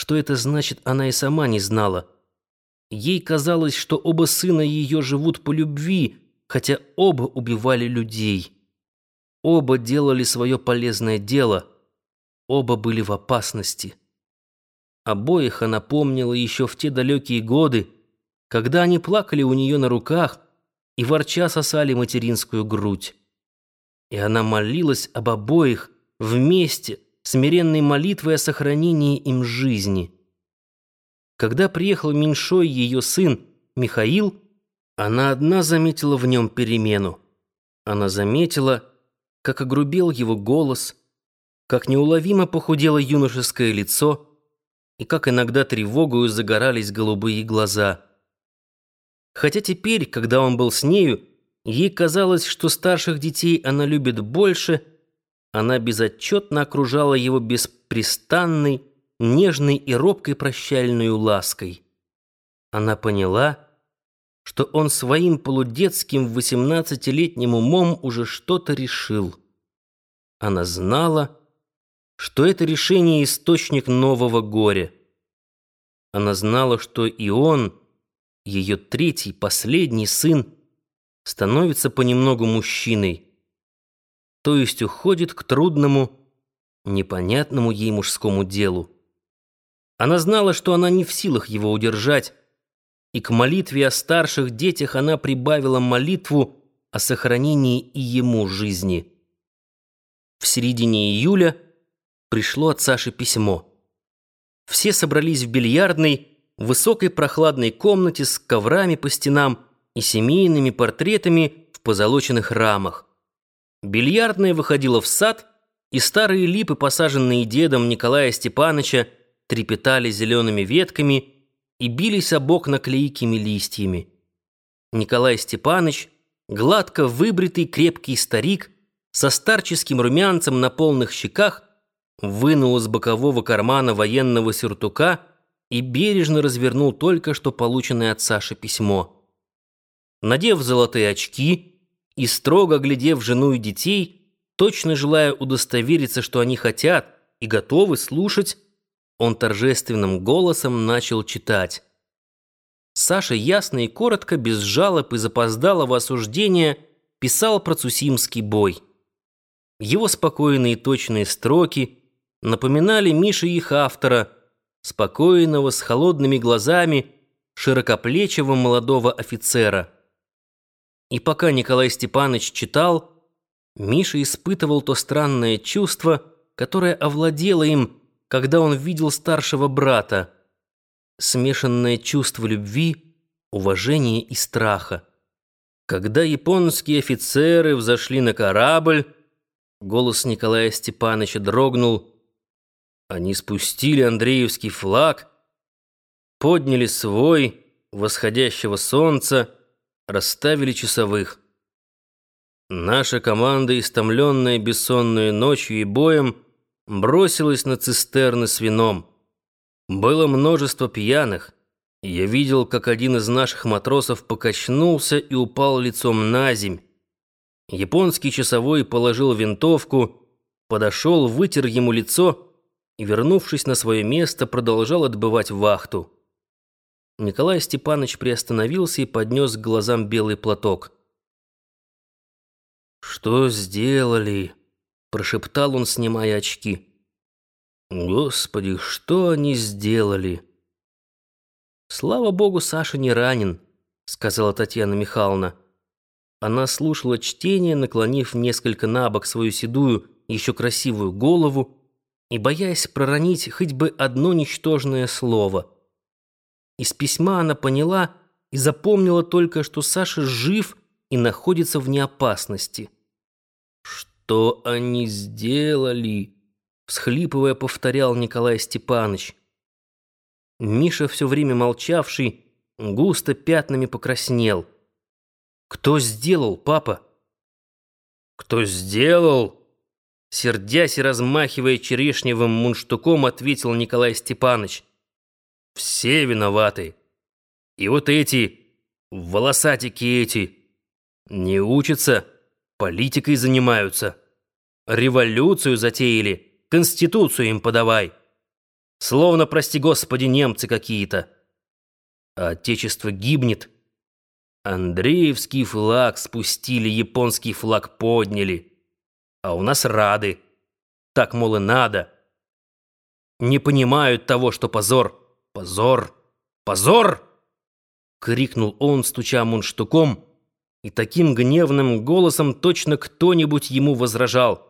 Что это значит, она и сама не знала. Ей казалось, что оба сына ее живут по любви, хотя оба убивали людей. Оба делали свое полезное дело, оба были в опасности. Обоих она помнила еще в те далекие годы, когда они плакали у нее на руках и ворча сосали материнскую грудь. И она молилась об обоих вместе, смиренной молитвой о сохранении им жизни. Когда приехал меньшой ее сын Михаил, она одна заметила в нем перемену. Она заметила, как огрубел его голос, как неуловимо похудело юношеское лицо и как иногда тревогою загорались голубые глаза. Хотя теперь, когда он был с нею, ей казалось, что старших детей она любит больше, она безотчетно окружала его беспрестанной, нежной и робкой прощальной лаской. Она поняла, что он своим полудетским восемнадцатилетним умом уже что-то решил. Она знала, что это решение источник нового горя. Она знала, что и он, ее третий, последний сын, становится понемногу мужчиной, то есть уходит к трудному, непонятному ей мужскому делу. Она знала, что она не в силах его удержать, и к молитве о старших детях она прибавила молитву о сохранении и ему жизни. В середине июля пришло от Саши письмо. Все собрались в бильярдной, высокой прохладной комнате с коврами по стенам и семейными портретами в позолоченных рамах. Бильярдная выходила в сад, и старые липы, посаженные дедом Николая Степановича, трепетали зелеными ветками и бились об окна клейкими листьями. Николай Степанович, гладко выбритый крепкий старик, со старческим румянцем на полных щеках, вынул из бокового кармана военного сюртука и бережно развернул только что полученное от Саши письмо. Надев золотые очки и строго глядев жену и детей, точно желая удостовериться, что они хотят и готовы слушать, он торжественным голосом начал читать. Саша ясно и коротко, без жалоб и запоздалого осуждения, писал про Цусимский бой. Его спокойные и точные строки напоминали Мише их автора, спокойного, с холодными глазами, широкоплечего молодого офицера. И пока Николай Степанович читал, Миша испытывал то странное чувство, которое овладело им, когда он видел старшего брата. Смешанное чувство любви, уважения и страха. Когда японские офицеры взошли на корабль, голос Николая Степановича дрогнул. Они спустили Андреевский флаг, подняли свой восходящего солнца, расставили часовых. Наша команда, истомленная бессонной ночью и боем, бросилась на цистерны с вином. Было множество пьяных. Я видел, как один из наших матросов покачнулся и упал лицом на земь. Японский часовой положил винтовку, подошел, вытер ему лицо и, вернувшись на свое место, продолжал отбывать вахту. Николай Степанович приостановился и поднес к глазам белый платок. «Что сделали?» прошептал он, снимая очки. Господи, что они сделали? Слава богу, Саша не ранен, сказала Татьяна Михайловна. Она слушала чтение, наклонив несколько набок свою седую, еще красивую голову и боясь проронить хоть бы одно ничтожное слово. Из письма она поняла и запомнила только, что Саша жив и находится в неопасности. «Что они сделали?» — всхлипывая, повторял Николай Степанович. Миша, все время молчавший, густо пятнами покраснел. «Кто сделал, папа?» «Кто сделал?» Сердясь и размахивая черешневым мунштуком, ответил Николай Степанович. «Все виноваты. И вот эти, волосатики эти, не учатся, политикой занимаются». Революцию затеяли, конституцию им подавай. Словно, прости господи, немцы какие-то. А отечество гибнет. Андреевский флаг спустили, японский флаг подняли. А у нас рады. Так, мол, и надо. Не понимают того, что позор, позор, позор! Крикнул он, стуча мундштуком, и таким гневным голосом точно кто-нибудь ему возражал.